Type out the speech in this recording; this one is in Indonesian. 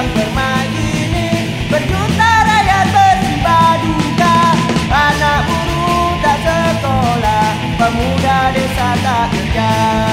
dalam permainan ini berjuta rakyat bersimba duka anak buruh tak sekolah pemuda desa tak kerja